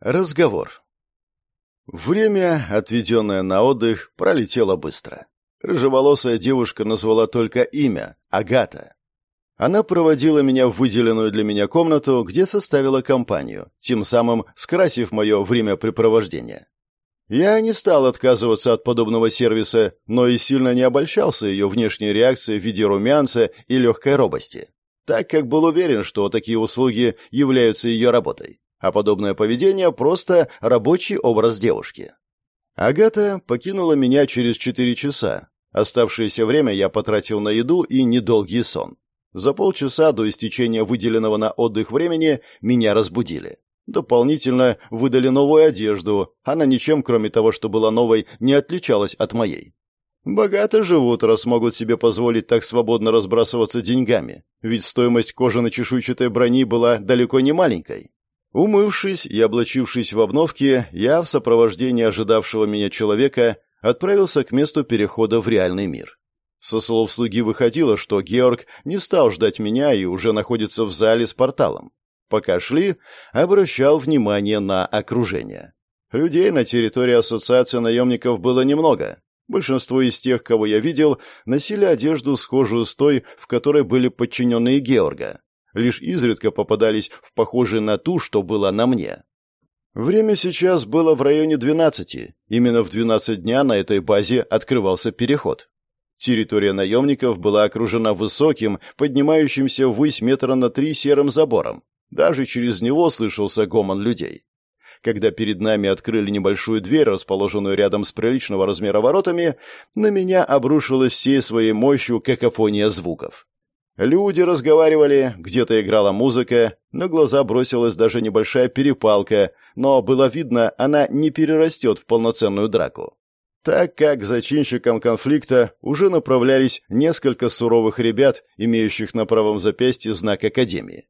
Разговор. Время, отведенное на отдых, пролетело быстро. Рыжеволосая девушка назвала только имя — Агата. Она проводила меня в выделенную для меня комнату, где составила компанию, тем самым скрасив мое времяпрепровождение. Я не стал отказываться от подобного сервиса, но и сильно не обольщался ее внешней реакцией в виде румянца и легкой робости, так как был уверен, что такие услуги являются ее работой а подобное поведение — просто рабочий образ девушки. Агата покинула меня через четыре часа. Оставшееся время я потратил на еду и недолгий сон. За полчаса до истечения выделенного на отдых времени меня разбудили. Дополнительно выдали новую одежду. Она ничем, кроме того, что была новой, не отличалась от моей. Богато живут, раз могут себе позволить так свободно разбрасываться деньгами, ведь стоимость кожано-чешуйчатой брони была далеко не маленькой. Умывшись и облачившись в обновки, я в сопровождении ожидавшего меня человека отправился к месту перехода в реальный мир. Со слов слуги выходило, что Георг не стал ждать меня и уже находится в зале с порталом. Пока шли, обращал внимание на окружение. Людей на территории ассоциации наемников было немного. Большинство из тех, кого я видел, носили одежду, схожую с той, в которой были подчиненные Георга лишь изредка попадались в похожие на ту, что было на мне. Время сейчас было в районе 12. Именно в 12 дня на этой базе открывался переход. Территория наемников была окружена высоким, поднимающимся ввысь метра на три серым забором. Даже через него слышался гомон людей. Когда перед нами открыли небольшую дверь, расположенную рядом с приличного размера воротами, на меня обрушилась всей своей мощью какофония звуков. Люди разговаривали, где-то играла музыка, на глаза бросилась даже небольшая перепалка, но было видно, она не перерастет в полноценную драку. Так как зачинщикам конфликта уже направлялись несколько суровых ребят, имеющих на правом запястье знак Академии.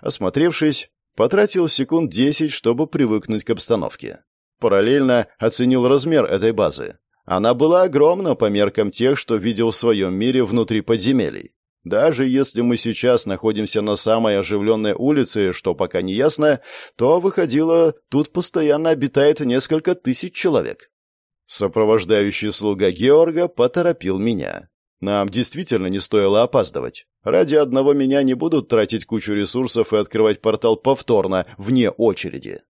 Осмотревшись, потратил секунд десять, чтобы привыкнуть к обстановке. Параллельно оценил размер этой базы. Она была огромна по меркам тех, что видел в своем мире внутри подземелий. Даже если мы сейчас находимся на самой оживленной улице, что пока не ясно, то, выходило, тут постоянно обитает несколько тысяч человек. Сопровождающий слуга Георга поторопил меня. Нам действительно не стоило опаздывать. Ради одного меня не будут тратить кучу ресурсов и открывать портал повторно, вне очереди.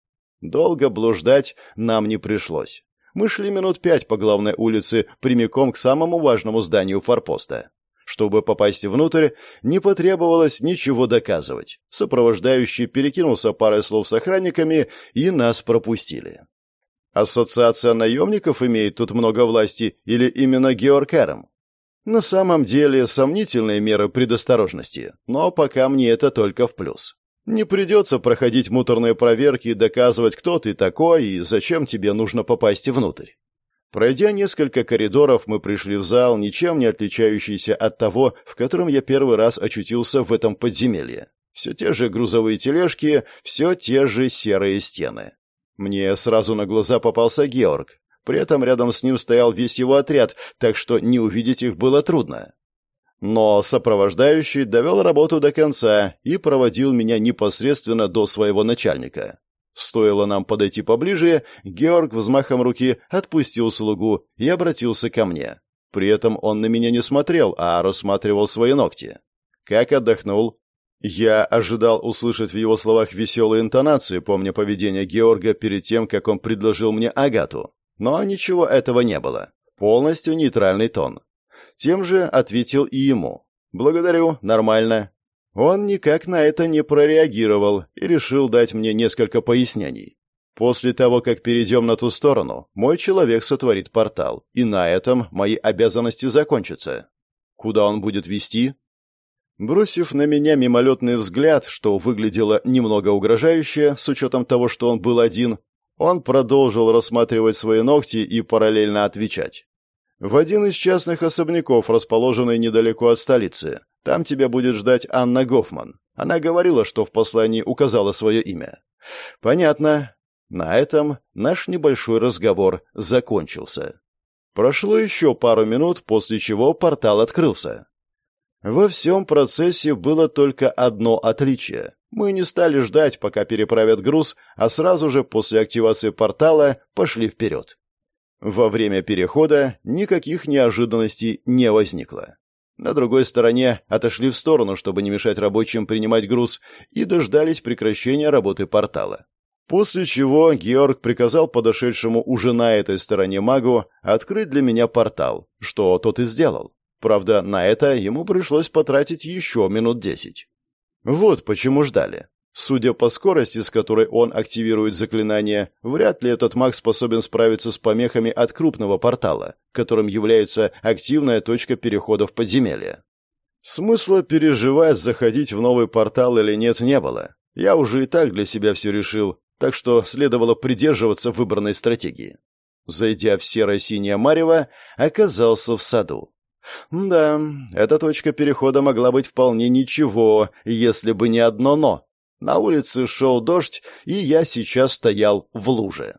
Долго блуждать нам не пришлось. Мы шли минут пять по главной улице, прямиком к самому важному зданию форпоста. Чтобы попасть внутрь, не потребовалось ничего доказывать. Сопровождающий перекинулся парой слов с охранниками, и нас пропустили. Ассоциация наемников имеет тут много власти или именно Георг Эрм? На самом деле сомнительные меры предосторожности, но пока мне это только в плюс. Не придется проходить муторные проверки и доказывать, кто ты такой и зачем тебе нужно попасть внутрь. Пройдя несколько коридоров, мы пришли в зал, ничем не отличающийся от того, в котором я первый раз очутился в этом подземелье. Все те же грузовые тележки, все те же серые стены. Мне сразу на глаза попался Георг. При этом рядом с ним стоял весь его отряд, так что не увидеть их было трудно. Но сопровождающий довел работу до конца и проводил меня непосредственно до своего начальника. Стоило нам подойти поближе, Георг взмахом руки отпустил слугу и обратился ко мне. При этом он на меня не смотрел, а рассматривал свои ногти. Как отдохнул? Я ожидал услышать в его словах веселые интонации, помня поведение Георга перед тем, как он предложил мне Агату. Но ничего этого не было. Полностью нейтральный тон. Тем же ответил и ему. «Благодарю, нормально. Он никак на это не прореагировал и решил дать мне несколько пояснений. После того, как перейдем на ту сторону, мой человек сотворит портал, и на этом мои обязанности закончатся. Куда он будет вести? Бросив на меня мимолетный взгляд, что выглядело немного угрожающе, с учетом того, что он был один, он продолжил рассматривать свои ногти и параллельно отвечать. В один из частных особняков, расположенный недалеко от столицы. Там тебя будет ждать Анна Гофман. Она говорила, что в послании указала свое имя. Понятно. На этом наш небольшой разговор закончился. Прошло еще пару минут, после чего портал открылся. Во всем процессе было только одно отличие. Мы не стали ждать, пока переправят груз, а сразу же после активации портала пошли вперед. Во время перехода никаких неожиданностей не возникло. На другой стороне отошли в сторону, чтобы не мешать рабочим принимать груз, и дождались прекращения работы портала. После чего Георг приказал подошедшему уже на этой стороне магу открыть для меня портал, что тот и сделал. Правда, на это ему пришлось потратить еще минут десять. Вот почему ждали. Судя по скорости, с которой он активирует заклинание, вряд ли этот маг способен справиться с помехами от крупного портала, которым является активная точка перехода в подземелье. Смысла переживать, заходить в новый портал или нет, не было. Я уже и так для себя все решил, так что следовало придерживаться выбранной стратегии. Зайдя в серо-синее марево, оказался в саду. Да, эта точка перехода могла быть вполне ничего, если бы не одно «но». На улице шел дождь, и я сейчас стоял в луже.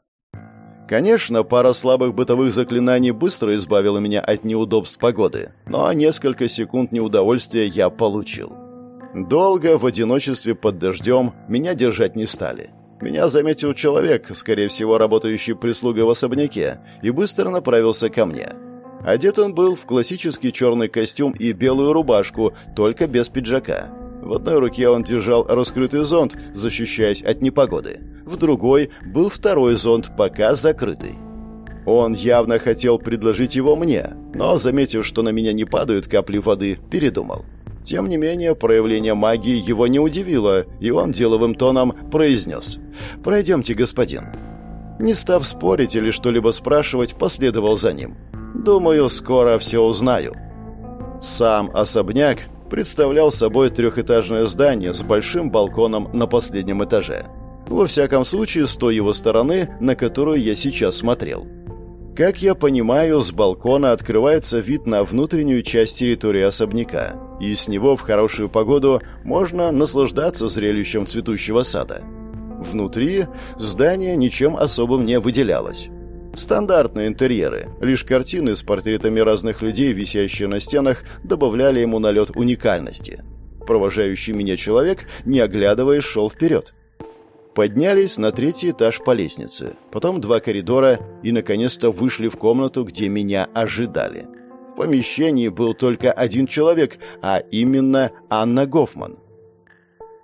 Конечно, пара слабых бытовых заклинаний быстро избавила меня от неудобств погоды, но несколько секунд неудовольствия я получил. Долго в одиночестве под дождем меня держать не стали. Меня заметил человек, скорее всего, работающий прислугой в особняке, и быстро направился ко мне. Одет он был в классический черный костюм и белую рубашку, только без пиджака. В одной руке он держал раскрытый зонт, защищаясь от непогоды. В другой был второй зонт, пока закрытый. Он явно хотел предложить его мне, но, заметив, что на меня не падают капли воды, передумал. Тем не менее, проявление магии его не удивило, и он деловым тоном произнес «Пройдемте, господин». Не став спорить или что-либо спрашивать, последовал за ним. «Думаю, скоро все узнаю». Сам особняк представлял собой трехэтажное здание с большим балконом на последнем этаже. Во всяком случае, с той его стороны, на которую я сейчас смотрел. Как я понимаю, с балкона открывается вид на внутреннюю часть территории особняка, и с него в хорошую погоду можно наслаждаться зрелищем цветущего сада. Внутри здание ничем особым не выделялось. Стандартные интерьеры, лишь картины с портретами разных людей, висящие на стенах, добавляли ему налет уникальности. Провожающий меня человек, не оглядываясь, шел вперед. Поднялись на третий этаж по лестнице, потом два коридора и, наконец-то, вышли в комнату, где меня ожидали. В помещении был только один человек, а именно Анна Гофман.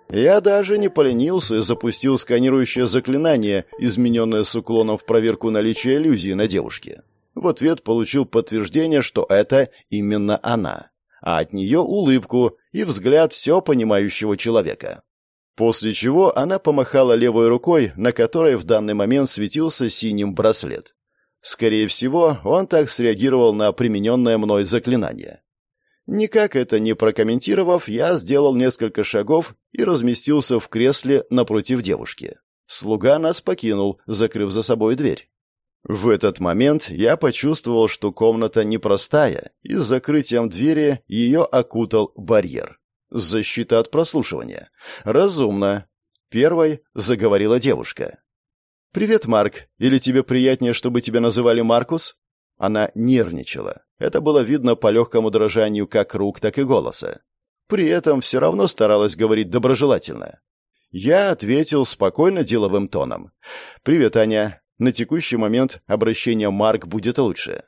Я даже не поленился и запустил сканирующее заклинание, измененное с уклоном в проверку наличия иллюзии на девушке. В ответ получил подтверждение, что это именно она, а от нее улыбку и взгляд все понимающего человека. После чего она помахала левой рукой, на которой в данный момент светился синим браслет. Скорее всего, он так среагировал на примененное мной заклинание. Никак это не прокомментировав, я сделал несколько шагов и разместился в кресле напротив девушки. Слуга нас покинул, закрыв за собой дверь. В этот момент я почувствовал, что комната непростая, и с закрытием двери ее окутал барьер. Защита от прослушивания. Разумно. Первой заговорила девушка. «Привет, Марк. Или тебе приятнее, чтобы тебя называли Маркус?» Она нервничала. Это было видно по легкому дрожанию как рук, так и голоса. При этом все равно старалась говорить доброжелательно. Я ответил спокойно деловым тоном. «Привет, Аня. На текущий момент обращение Марк будет лучше».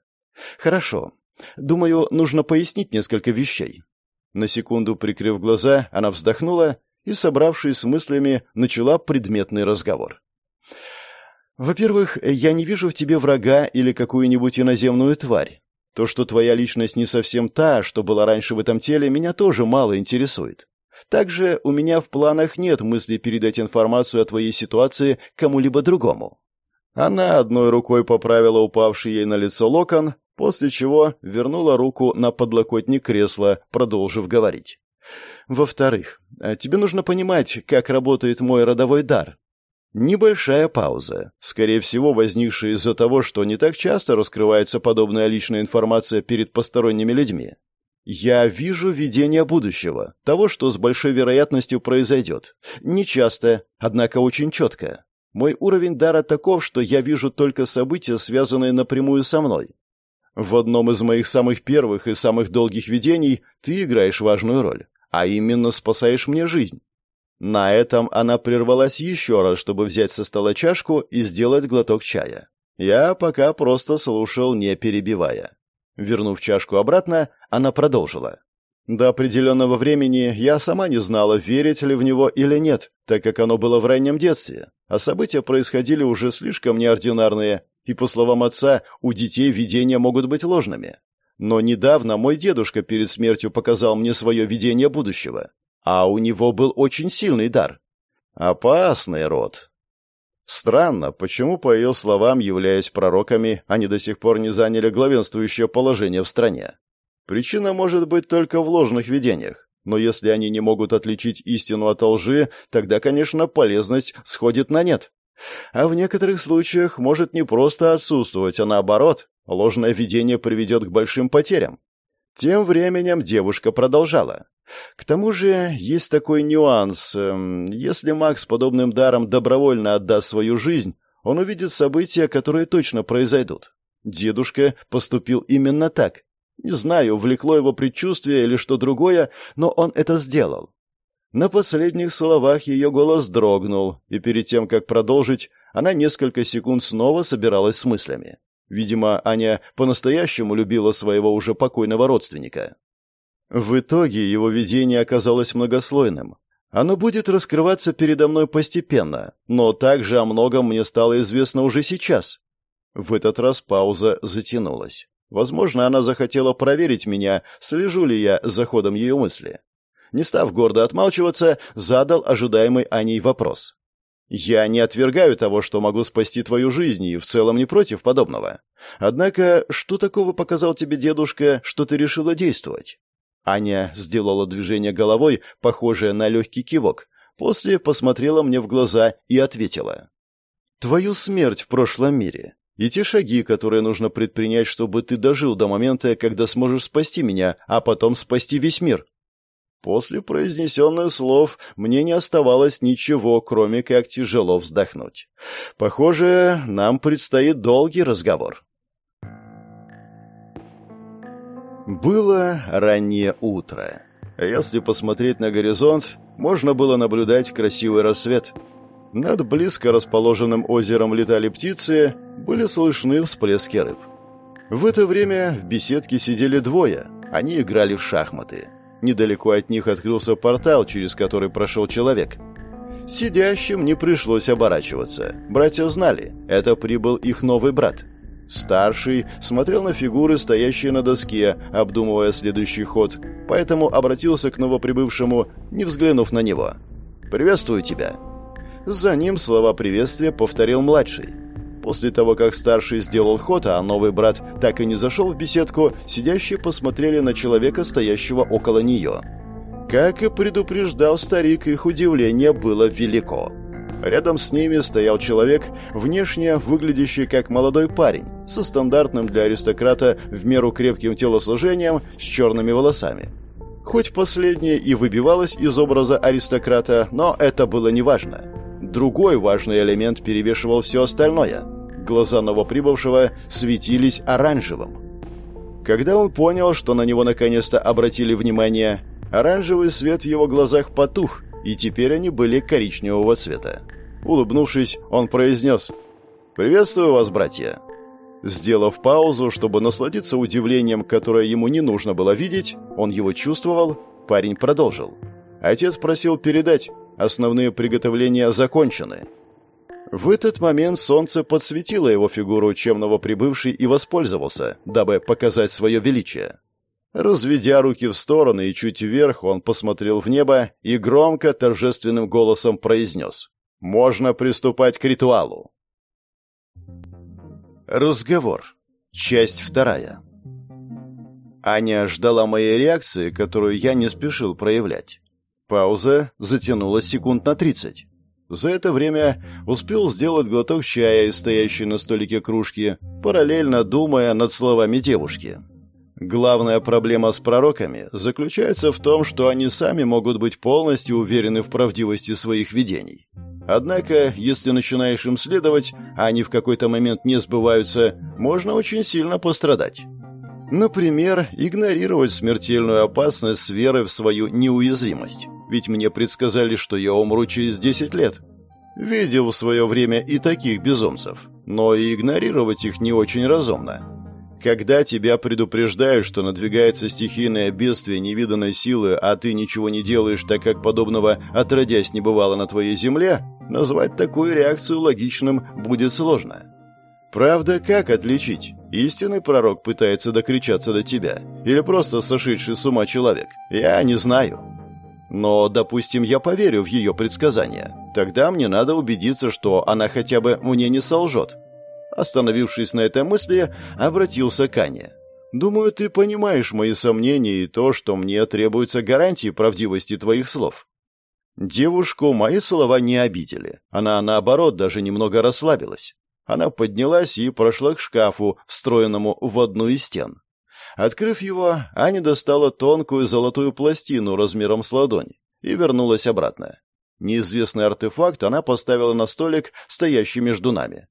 «Хорошо. Думаю, нужно пояснить несколько вещей. На секунду прикрыв глаза, она вздохнула и, собравшись с мыслями, начала предметный разговор. «Во-первых, я не вижу в тебе врага или какую-нибудь иноземную тварь. То, что твоя личность не совсем та, что была раньше в этом теле, меня тоже мало интересует. Также у меня в планах нет мысли передать информацию о твоей ситуации кому-либо другому». Она одной рукой поправила упавший ей на лицо локон, после чего вернула руку на подлокотник кресла, продолжив говорить. «Во-вторых, тебе нужно понимать, как работает мой родовой дар. Небольшая пауза, скорее всего, возникшая из-за того, что не так часто раскрывается подобная личная информация перед посторонними людьми. Я вижу видение будущего, того, что с большой вероятностью произойдет. Не часто, однако очень четко. Мой уровень дара таков, что я вижу только события, связанные напрямую со мной. В одном из моих самых первых и самых долгих видений ты играешь важную роль, а именно спасаешь мне жизнь. На этом она прервалась еще раз, чтобы взять со стола чашку и сделать глоток чая. Я пока просто слушал, не перебивая. Вернув чашку обратно, она продолжила. До определенного времени я сама не знала, верить ли в него или нет, так как оно было в раннем детстве, а события происходили уже слишком неординарные, и, по словам отца, у детей видения могут быть ложными. Но недавно мой дедушка перед смертью показал мне свое видение будущего, а у него был очень сильный дар. Опасный род. Странно, почему по ее словам, являясь пророками, они до сих пор не заняли главенствующее положение в стране. Причина может быть только в ложных видениях. Но если они не могут отличить истину от лжи, тогда, конечно, полезность сходит на нет. А в некоторых случаях может не просто отсутствовать, а наоборот, ложное видение приведет к большим потерям. Тем временем девушка продолжала. К тому же есть такой нюанс. Эм, если маг с подобным даром добровольно отдаст свою жизнь, он увидит события, которые точно произойдут. Дедушка поступил именно так. Не знаю, влекло его предчувствие или что другое, но он это сделал. На последних словах ее голос дрогнул, и перед тем, как продолжить, она несколько секунд снова собиралась с мыслями. Видимо, Аня по-настоящему любила своего уже покойного родственника. В итоге его видение оказалось многослойным. Оно будет раскрываться передо мной постепенно, но также о многом мне стало известно уже сейчас. В этот раз пауза затянулась. Возможно, она захотела проверить меня, слежу ли я за ходом ее мысли. Не став гордо отмалчиваться, задал ожидаемый Аней вопрос. «Я не отвергаю того, что могу спасти твою жизнь, и в целом не против подобного. Однако, что такого показал тебе дедушка, что ты решила действовать?» Аня сделала движение головой, похожее на легкий кивок, после посмотрела мне в глаза и ответила. «Твою смерть в прошлом мире и те шаги, которые нужно предпринять, чтобы ты дожил до момента, когда сможешь спасти меня, а потом спасти весь мир». После произнесенных слов мне не оставалось ничего, кроме как тяжело вздохнуть. Похоже, нам предстоит долгий разговор. Было раннее утро. Если посмотреть на горизонт, можно было наблюдать красивый рассвет. Над близко расположенным озером летали птицы, были слышны всплески рыб. В это время в беседке сидели двое, они играли в шахматы. Недалеко от них открылся портал, через который прошел человек. Сидящим не пришлось оборачиваться. Братья знали, это прибыл их новый брат – Старший смотрел на фигуры, стоящие на доске, обдумывая следующий ход, поэтому обратился к новоприбывшему, не взглянув на него. «Приветствую тебя». За ним слова приветствия повторил младший. После того, как старший сделал ход, а новый брат так и не зашел в беседку, сидящие посмотрели на человека, стоящего около нее. Как и предупреждал старик, их удивление было велико. Рядом с ними стоял человек, внешне выглядящий как молодой парень, со стандартным для аристократа в меру крепким телосложением с черными волосами. Хоть последнее и выбивалось из образа аристократа, но это было неважно. Другой важный элемент перевешивал все остальное. Глаза новоприбывшего светились оранжевым. Когда он понял, что на него наконец-то обратили внимание, оранжевый свет в его глазах потух, и теперь они были коричневого цвета. Улыбнувшись, он произнес «Приветствую вас, братья!» Сделав паузу, чтобы насладиться удивлением, которое ему не нужно было видеть, он его чувствовал, парень продолжил. Отец просил передать, основные приготовления закончены. В этот момент солнце подсветило его фигуру, чем новоприбывший и воспользовался, дабы показать свое величие. Разведя руки в стороны и чуть вверх, он посмотрел в небо и громко, торжественным голосом произнес «Можно приступать к ритуалу». Разговор. Часть вторая. Аня ждала моей реакции, которую я не спешил проявлять. Пауза затянулась секунд на тридцать. За это время успел сделать глоток чая из стоящей на столике кружки, параллельно думая над словами девушки. Главная проблема с пророками заключается в том, что они сами могут быть полностью уверены в правдивости своих видений. Однако, если начинаешь им следовать, а они в какой-то момент не сбываются, можно очень сильно пострадать. Например, игнорировать смертельную опасность с верой в свою неуязвимость. Ведь мне предсказали, что я умру через 10 лет. Видел в свое время и таких безумцев, но и игнорировать их не очень разумно. Когда тебя предупреждают, что надвигается стихийное бедствие невиданной силы, а ты ничего не делаешь, так как подобного отродясь не бывало на твоей земле, назвать такую реакцию логичным будет сложно. Правда, как отличить? Истинный пророк пытается докричаться до тебя? Или просто сошедший с ума человек? Я не знаю. Но, допустим, я поверю в ее предсказания. Тогда мне надо убедиться, что она хотя бы мне не солжет. Остановившись на этой мысли, обратился к Ане. «Думаю, ты понимаешь мои сомнения и то, что мне требуются гарантии правдивости твоих слов». Девушку мои слова не обидели. Она, наоборот, даже немного расслабилась. Она поднялась и прошла к шкафу, встроенному в одну из стен. Открыв его, Аня достала тонкую золотую пластину размером с ладонь и вернулась обратно. Неизвестный артефакт она поставила на столик, стоящий между нами.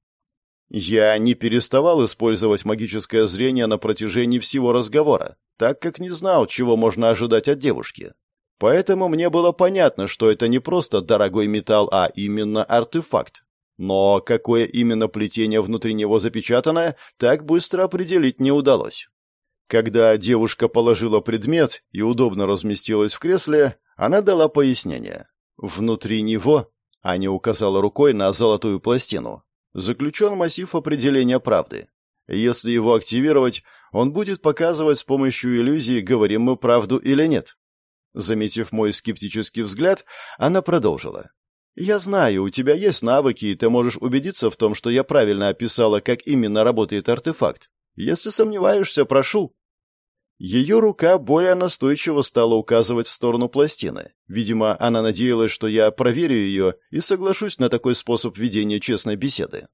Я не переставал использовать магическое зрение на протяжении всего разговора, так как не знал, чего можно ожидать от девушки. Поэтому мне было понятно, что это не просто дорогой металл, а именно артефакт. Но какое именно плетение внутри него запечатано, так быстро определить не удалось. Когда девушка положила предмет и удобно разместилась в кресле, она дала пояснение. Внутри него, Аня указала рукой на золотую пластину, заключен массив определения правды. Если его активировать, он будет показывать с помощью иллюзии, говорим мы правду или нет. Заметив мой скептический взгляд, она продолжила. «Я знаю, у тебя есть навыки, и ты можешь убедиться в том, что я правильно описала, как именно работает артефакт. Если сомневаешься, прошу». Ее рука более настойчиво стала указывать в сторону пластины. Видимо, она надеялась, что я проверю ее и соглашусь на такой способ ведения честной беседы.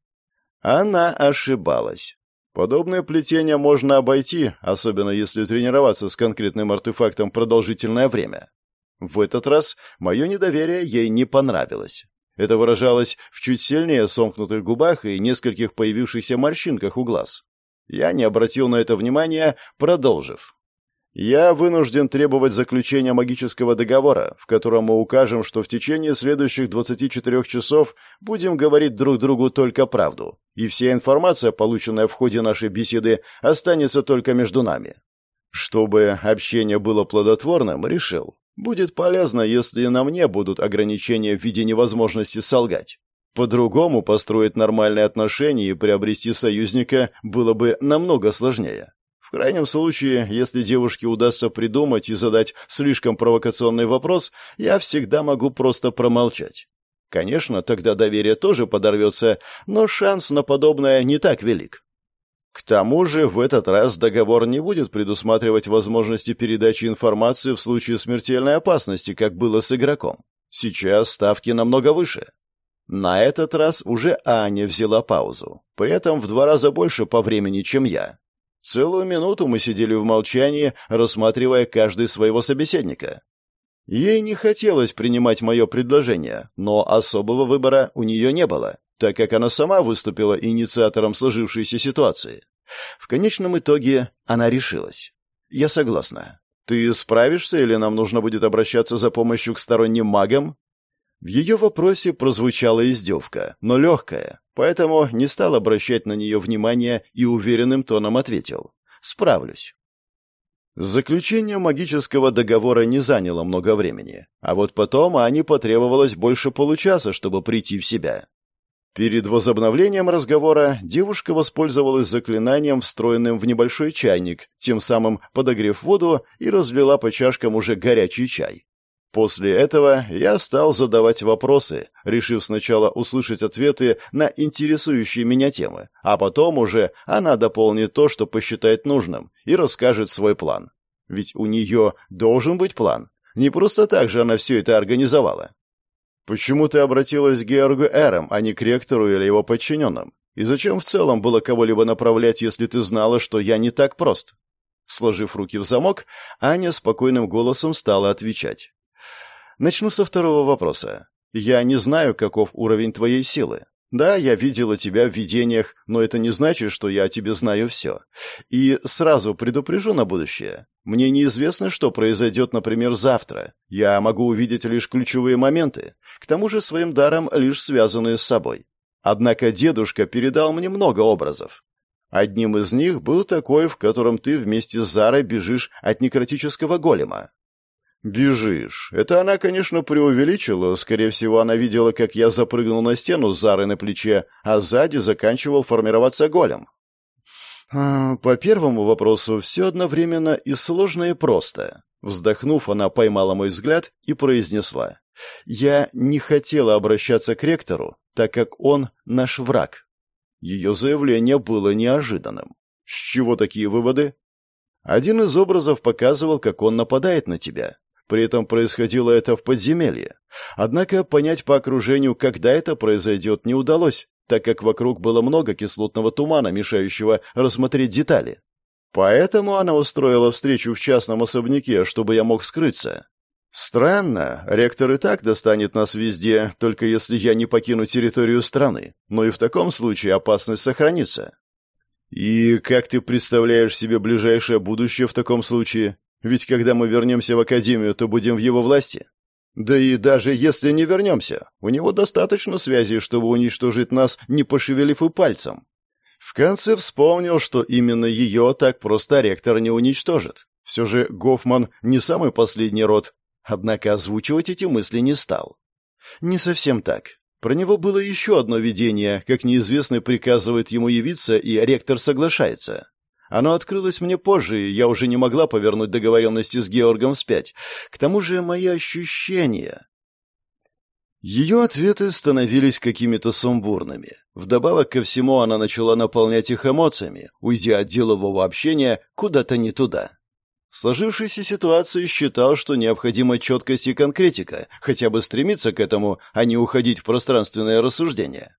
Она ошибалась. Подобное плетение можно обойти, особенно если тренироваться с конкретным артефактом продолжительное время. В этот раз мое недоверие ей не понравилось. Это выражалось в чуть сильнее сомкнутых губах и нескольких появившихся морщинках у глаз. Я не обратил на это внимания, продолжив. «Я вынужден требовать заключения магического договора, в котором мы укажем, что в течение следующих 24 часов будем говорить друг другу только правду, и вся информация, полученная в ходе нашей беседы, останется только между нами. Чтобы общение было плодотворным, решил, будет полезно, если на мне будут ограничения в виде невозможности солгать. По-другому построить нормальные отношения и приобрести союзника было бы намного сложнее. В крайнем случае, если девушке удастся придумать и задать слишком провокационный вопрос, я всегда могу просто промолчать. Конечно, тогда доверие тоже подорвется, но шанс на подобное не так велик. К тому же в этот раз договор не будет предусматривать возможности передачи информации в случае смертельной опасности, как было с игроком. Сейчас ставки намного выше. На этот раз уже Аня взяла паузу, при этом в два раза больше по времени, чем я. Целую минуту мы сидели в молчании, рассматривая каждый своего собеседника. Ей не хотелось принимать мое предложение, но особого выбора у нее не было, так как она сама выступила инициатором сложившейся ситуации. В конечном итоге она решилась. «Я согласна. Ты справишься или нам нужно будет обращаться за помощью к сторонним магам?» В ее вопросе прозвучала издевка, но легкая, поэтому не стал обращать на нее внимания и уверенным тоном ответил. «Справлюсь». Заключение магического договора не заняло много времени, а вот потом Ане потребовалось больше получаса, чтобы прийти в себя. Перед возобновлением разговора девушка воспользовалась заклинанием, встроенным в небольшой чайник, тем самым подогрев воду и разлила по чашкам уже горячий чай. После этого я стал задавать вопросы, решив сначала услышать ответы на интересующие меня темы, а потом уже она дополнит то, что посчитает нужным, и расскажет свой план. Ведь у нее должен быть план. Не просто так же она все это организовала. Почему ты обратилась к Георгу Эром, а не к ректору или его подчиненным? И зачем в целом было кого-либо направлять, если ты знала, что я не так прост? Сложив руки в замок, Аня спокойным голосом стала отвечать. Начну со второго вопроса. Я не знаю, каков уровень твоей силы. Да, я видела тебя в видениях, но это не значит, что я о тебе знаю все. И сразу предупрежу на будущее. Мне неизвестно, что произойдет, например, завтра. Я могу увидеть лишь ключевые моменты, к тому же своим даром лишь связанные с собой. Однако дедушка передал мне много образов. Одним из них был такой, в котором ты вместе с Зарой бежишь от некротического голема. «Бежишь. Это она, конечно, преувеличила. Скорее всего, она видела, как я запрыгнул на стену с Зарой на плече, а сзади заканчивал формироваться голем». А, «По первому вопросу все одновременно и сложно, и просто». Вздохнув, она поймала мой взгляд и произнесла. «Я не хотела обращаться к ректору, так как он наш враг». Ее заявление было неожиданным. «С чего такие выводы?» Один из образов показывал, как он нападает на тебя. При этом происходило это в подземелье. Однако понять по окружению, когда это произойдет, не удалось, так как вокруг было много кислотного тумана, мешающего рассмотреть детали. Поэтому она устроила встречу в частном особняке, чтобы я мог скрыться. Странно, ректор и так достанет нас везде, только если я не покину территорию страны. Но и в таком случае опасность сохранится. И как ты представляешь себе ближайшее будущее в таком случае? Ведь когда мы вернемся в Академию, то будем в его власти. Да и даже если не вернемся, у него достаточно связей, чтобы уничтожить нас, не пошевелив и пальцем. В конце вспомнил, что именно ее так просто ректор не уничтожит. Все же Гофман не самый последний род, однако озвучивать эти мысли не стал. Не совсем так. Про него было еще одно видение, как неизвестный приказывает ему явиться, и ректор соглашается. Оно открылось мне позже, и я уже не могла повернуть договоренности с Георгом вспять. К тому же мои ощущения... Ее ответы становились какими-то сумбурными. Вдобавок ко всему она начала наполнять их эмоциями, уйдя от делового общения куда-то не туда. В сложившейся ситуации считал, что необходима четкость и конкретика, хотя бы стремиться к этому, а не уходить в пространственное рассуждение.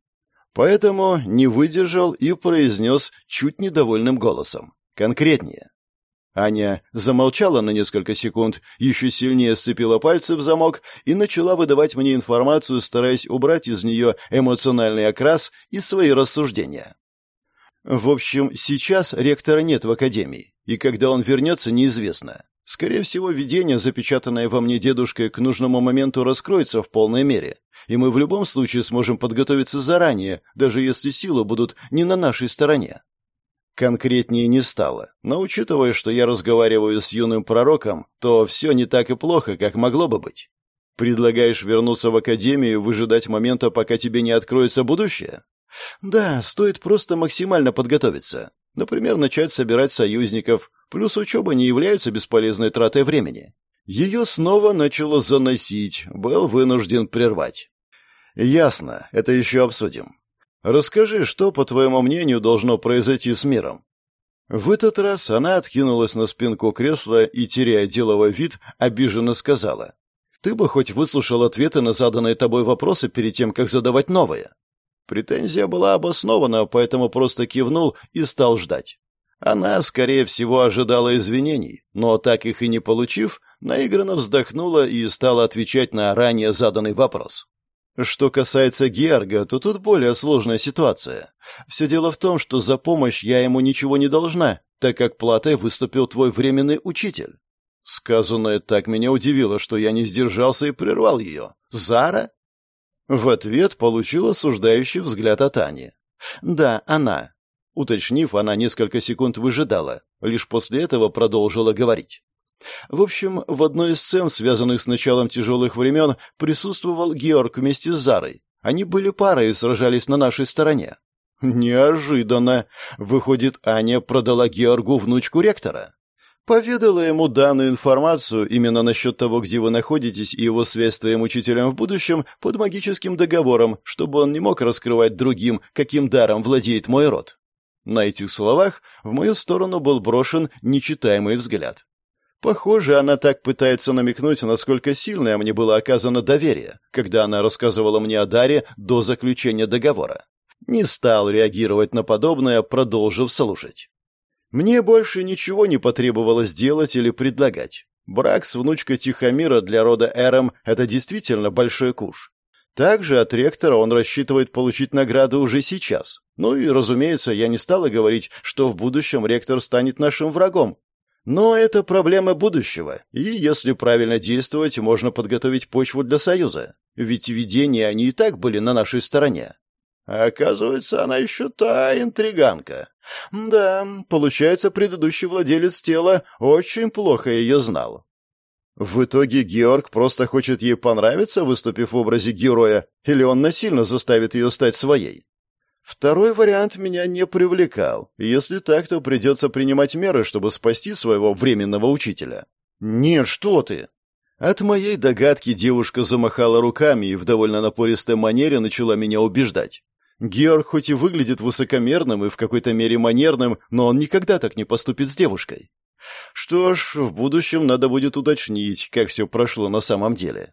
Поэтому не выдержал и произнес чуть недовольным голосом. Конкретнее. Аня замолчала на несколько секунд, еще сильнее сцепила пальцы в замок и начала выдавать мне информацию, стараясь убрать из нее эмоциональный окрас и свои рассуждения. В общем, сейчас ректора нет в академии, и когда он вернется, неизвестно. Скорее всего, видение, запечатанное во мне дедушкой, к нужному моменту раскроется в полной мере, и мы в любом случае сможем подготовиться заранее, даже если силы будут не на нашей стороне. Конкретнее не стало, но учитывая, что я разговариваю с юным пророком, то все не так и плохо, как могло бы быть. Предлагаешь вернуться в академию и выжидать момента, пока тебе не откроется будущее? Да, стоит просто максимально подготовиться. Например, начать собирать союзников, Плюс учеба не является бесполезной тратой времени. Ее снова начало заносить, был вынужден прервать. «Ясно, это еще обсудим. Расскажи, что, по твоему мнению, должно произойти с миром?» В этот раз она откинулась на спинку кресла и, теряя деловой вид, обиженно сказала. «Ты бы хоть выслушал ответы на заданные тобой вопросы перед тем, как задавать новые». Претензия была обоснована, поэтому просто кивнул и стал ждать. Она, скорее всего, ожидала извинений, но, так их и не получив, наигранно вздохнула и стала отвечать на ранее заданный вопрос. Что касается Георга, то тут более сложная ситуация. Все дело в том, что за помощь я ему ничего не должна, так как платой выступил твой временный учитель. Сказанное так меня удивило, что я не сдержался и прервал ее. «Зара?» В ответ получил осуждающий взгляд от Ани. «Да, она. Уточнив, она несколько секунд выжидала, лишь после этого продолжила говорить. В общем, в одной из сцен, связанных с началом тяжелых времен, присутствовал Георг вместе с Зарой. Они были парой и сражались на нашей стороне. Неожиданно. Выходит, Аня продала Георгу внучку ректора. Поведала ему данную информацию именно насчет того, где вы находитесь, и его связь с твоим учителем в будущем под магическим договором, чтобы он не мог раскрывать другим, каким даром владеет мой род. На этих словах в мою сторону был брошен нечитаемый взгляд. Похоже, она так пытается намекнуть, насколько сильное мне было оказано доверие, когда она рассказывала мне о Даре до заключения договора. Не стал реагировать на подобное, продолжив слушать. Мне больше ничего не потребовалось делать или предлагать. Брак с внучкой Тихомира для рода Эрем — это действительно большой куш. Также от ректора он рассчитывает получить награды уже сейчас. Ну и, разумеется, я не стала говорить, что в будущем ректор станет нашим врагом. Но это проблема будущего, и если правильно действовать, можно подготовить почву для союза. Ведь видения они и так были на нашей стороне. А оказывается, она еще та интриганка. Да, получается, предыдущий владелец тела очень плохо ее знал. В итоге Георг просто хочет ей понравиться, выступив в образе героя, или он насильно заставит ее стать своей? Второй вариант меня не привлекал. Если так, то придется принимать меры, чтобы спасти своего временного учителя. «Нет, что ты!» От моей догадки девушка замахала руками и в довольно напористой манере начала меня убеждать. Георг хоть и выглядит высокомерным и в какой-то мере манерным, но он никогда так не поступит с девушкой. Что ж, в будущем надо будет уточнить, как все прошло на самом деле.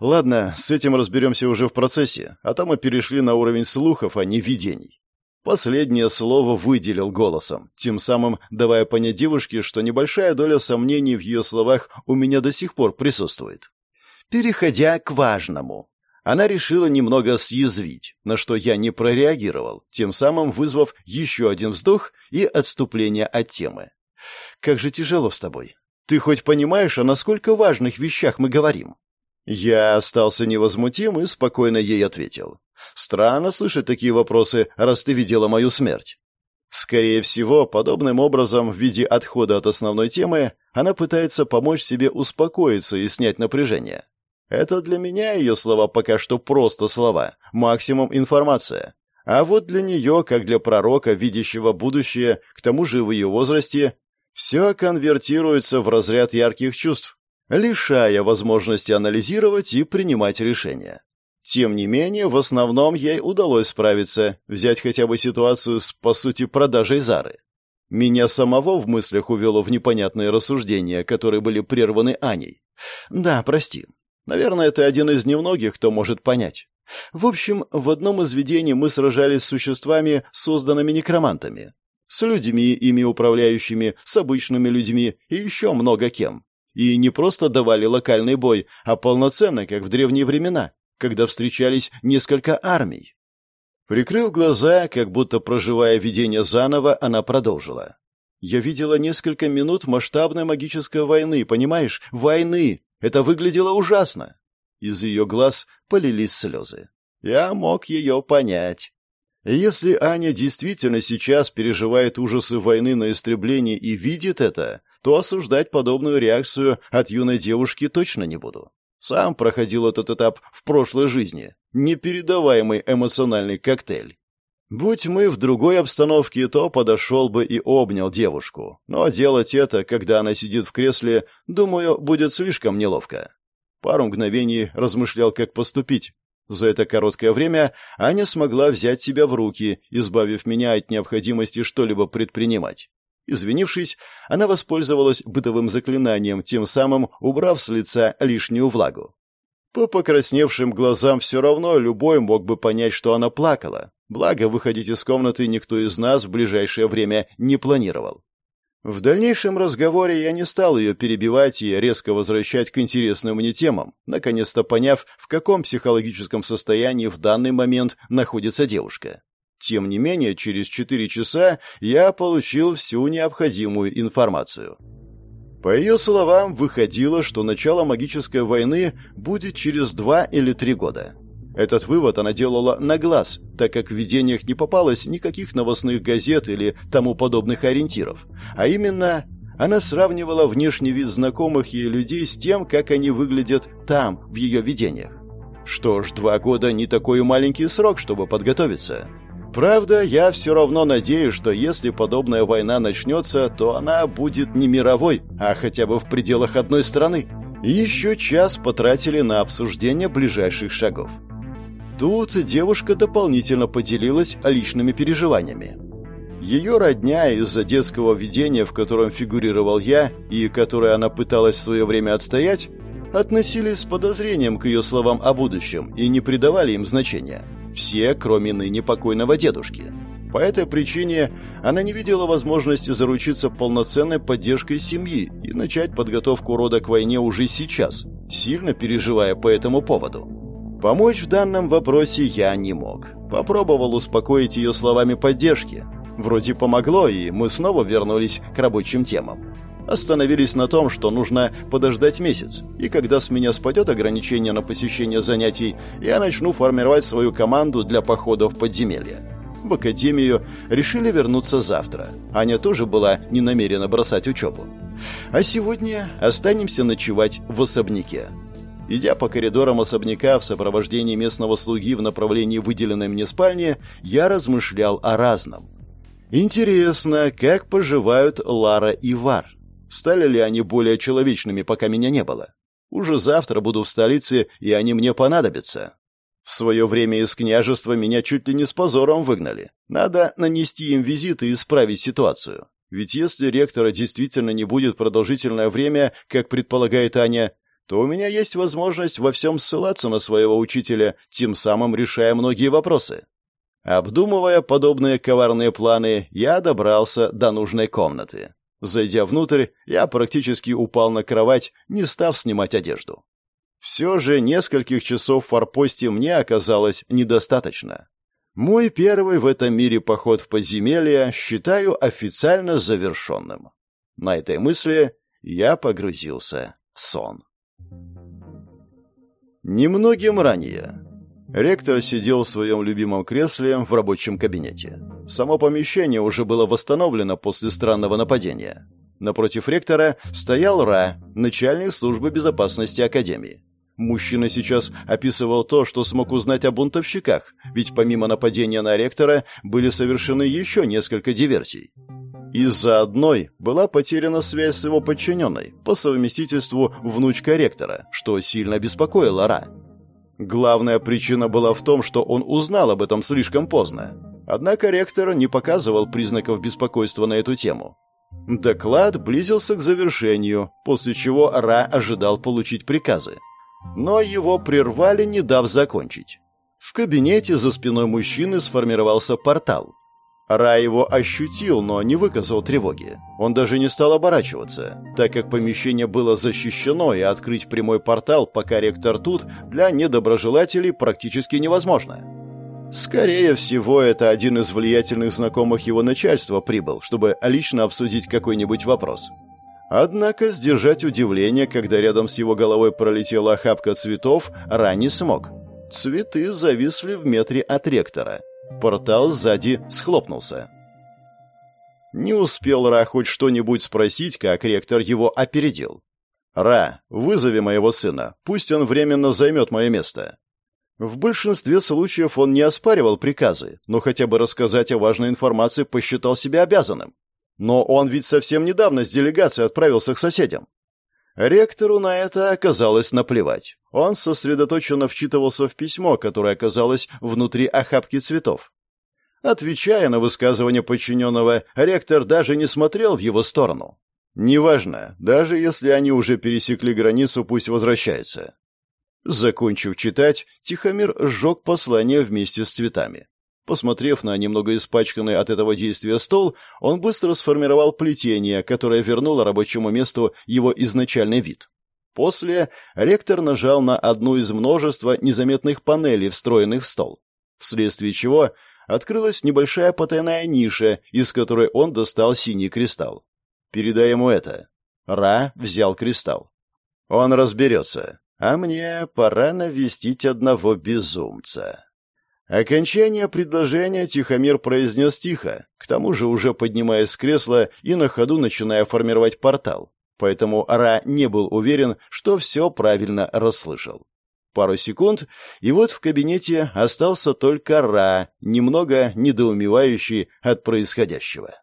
Ладно, с этим разберемся уже в процессе, а там мы перешли на уровень слухов, а не видений. Последнее слово выделил голосом, тем самым давая понять девушке, что небольшая доля сомнений в ее словах у меня до сих пор присутствует. Переходя к важному. Она решила немного съязвить, на что я не прореагировал, тем самым вызвав еще один вздох и отступление от темы. «Как же тяжело с тобой. Ты хоть понимаешь, о насколько важных вещах мы говорим?» Я остался невозмутим и спокойно ей ответил. «Странно слышать такие вопросы, раз ты видела мою смерть». Скорее всего, подобным образом, в виде отхода от основной темы, она пытается помочь себе успокоиться и снять напряжение. Это для меня ее слова пока что просто слова, максимум информация. А вот для нее, как для пророка, видящего будущее, к тому же в ее возрасте, все конвертируется в разряд ярких чувств, лишая возможности анализировать и принимать решения. Тем не менее, в основном ей удалось справиться, взять хотя бы ситуацию с, по сути, продажей Зары. Меня самого в мыслях увело в непонятные рассуждения, которые были прерваны Аней. Да, прости. Наверное, это один из немногих, кто может понять. В общем, в одном из видений мы сражались с существами, созданными некромантами. С людьми, ими управляющими, с обычными людьми и еще много кем. И не просто давали локальный бой, а полноценно, как в древние времена, когда встречались несколько армий. Прикрыв глаза, как будто проживая видение заново, она продолжила. «Я видела несколько минут масштабной магической войны, понимаешь? Войны! Это выглядело ужасно!» Из ее глаз полились слезы. Я мог ее понять. Если Аня действительно сейчас переживает ужасы войны на истребление и видит это, то осуждать подобную реакцию от юной девушки точно не буду. Сам проходил этот этап в прошлой жизни. Непередаваемый эмоциональный коктейль. Будь мы в другой обстановке, то подошел бы и обнял девушку. Но делать это, когда она сидит в кресле, думаю, будет слишком неловко. Пару мгновений размышлял, как поступить. За это короткое время Аня смогла взять себя в руки, избавив меня от необходимости что-либо предпринимать. Извинившись, она воспользовалась бытовым заклинанием, тем самым убрав с лица лишнюю влагу. По покрасневшим глазам все равно любой мог бы понять, что она плакала. Благо, выходить из комнаты никто из нас в ближайшее время не планировал. В дальнейшем разговоре я не стал ее перебивать и резко возвращать к интересным мне темам, наконец-то поняв, в каком психологическом состоянии в данный момент находится девушка. Тем не менее, через четыре часа я получил всю необходимую информацию. По ее словам, выходило, что начало магической войны будет через два или три года. Этот вывод она делала на глаз, так как в видениях не попалось никаких новостных газет или тому подобных ориентиров. А именно, она сравнивала внешний вид знакомых ей людей с тем, как они выглядят там, в ее видениях. Что ж, два года не такой маленький срок, чтобы подготовиться. Правда, я все равно надеюсь, что если подобная война начнется, то она будет не мировой, а хотя бы в пределах одной страны. Еще час потратили на обсуждение ближайших шагов. Тут девушка дополнительно поделилась личными переживаниями. Ее родня из-за детского видения, в котором фигурировал я, и которое она пыталась в свое время отстоять, относились с подозрением к ее словам о будущем и не придавали им значения. Все, кроме ныне покойного дедушки. По этой причине она не видела возможности заручиться полноценной поддержкой семьи и начать подготовку рода к войне уже сейчас, сильно переживая по этому поводу. Помочь в данном вопросе я не мог. Попробовал успокоить ее словами поддержки. Вроде помогло, и мы снова вернулись к рабочим темам. Остановились на том, что нужно подождать месяц, и когда с меня спадет ограничение на посещение занятий, я начну формировать свою команду для походов в подземелья. В академию решили вернуться завтра. Аня тоже была не намерена бросать учебу. А сегодня останемся ночевать в особняке. Идя по коридорам особняка в сопровождении местного слуги в направлении выделенной мне спальни, я размышлял о разном. Интересно, как поживают Лара и Вар? Стали ли они более человечными, пока меня не было? Уже завтра буду в столице, и они мне понадобятся. В свое время из княжества меня чуть ли не с позором выгнали. Надо нанести им визит и исправить ситуацию. Ведь если ректора действительно не будет продолжительное время, как предполагает Аня, то у меня есть возможность во всем ссылаться на своего учителя, тем самым решая многие вопросы. Обдумывая подобные коварные планы, я добрался до нужной комнаты. Зайдя внутрь, я практически упал на кровать, не став снимать одежду. Все же нескольких часов в форпосте мне оказалось недостаточно. Мой первый в этом мире поход в подземелье считаю официально завершенным. На этой мысли я погрузился в сон. Немногим ранее Ректор сидел в своем любимом кресле в рабочем кабинете. Само помещение уже было восстановлено после странного нападения. Напротив ректора стоял Ра, начальник службы безопасности Академии. Мужчина сейчас описывал то, что смог узнать о бунтовщиках, ведь помимо нападения на ректора были совершены еще несколько диверсий. Из-за одной была потеряна связь с его подчиненной, по совместительству внучка ректора, что сильно беспокоило Ра. Главная причина была в том, что он узнал об этом слишком поздно. Однако ректор не показывал признаков беспокойства на эту тему. Доклад близился к завершению, после чего Ра ожидал получить приказы. Но его прервали, не дав закончить. В кабинете за спиной мужчины сформировался портал. Ра его ощутил, но не выказал тревоги. Он даже не стал оборачиваться, так как помещение было защищено, и открыть прямой портал, пока ректор тут, для недоброжелателей практически невозможно. Скорее всего, это один из влиятельных знакомых его начальства прибыл, чтобы лично обсудить какой-нибудь вопрос. Однако сдержать удивление, когда рядом с его головой пролетела охапка цветов, Ра не смог. Цветы зависли в метре от ректора – Портал сзади схлопнулся. Не успел Ра хоть что-нибудь спросить, как ректор его опередил. «Ра, вызови моего сына, пусть он временно займет мое место». В большинстве случаев он не оспаривал приказы, но хотя бы рассказать о важной информации посчитал себя обязанным. Но он ведь совсем недавно с делегацией отправился к соседям. Ректору на это оказалось наплевать. Он сосредоточенно вчитывался в письмо, которое оказалось внутри охапки цветов. Отвечая на высказывание подчиненного, ректор даже не смотрел в его сторону. «Неважно, даже если они уже пересекли границу, пусть возвращаются». Закончив читать, Тихомир сжег послание вместе с цветами. Посмотрев на немного испачканный от этого действия стол, он быстро сформировал плетение, которое вернуло рабочему месту его изначальный вид. После ректор нажал на одну из множества незаметных панелей, встроенных в стол, вследствие чего открылась небольшая потайная ниша, из которой он достал синий кристалл. «Передай ему это». Ра взял кристалл. «Он разберется, а мне пора навестить одного безумца». Окончание предложения Тихомир произнес тихо, к тому же уже поднимаясь с кресла и на ходу начиная формировать портал. Поэтому Ра не был уверен, что все правильно расслышал. Пару секунд, и вот в кабинете остался только Ра, немного недоумевающий от происходящего.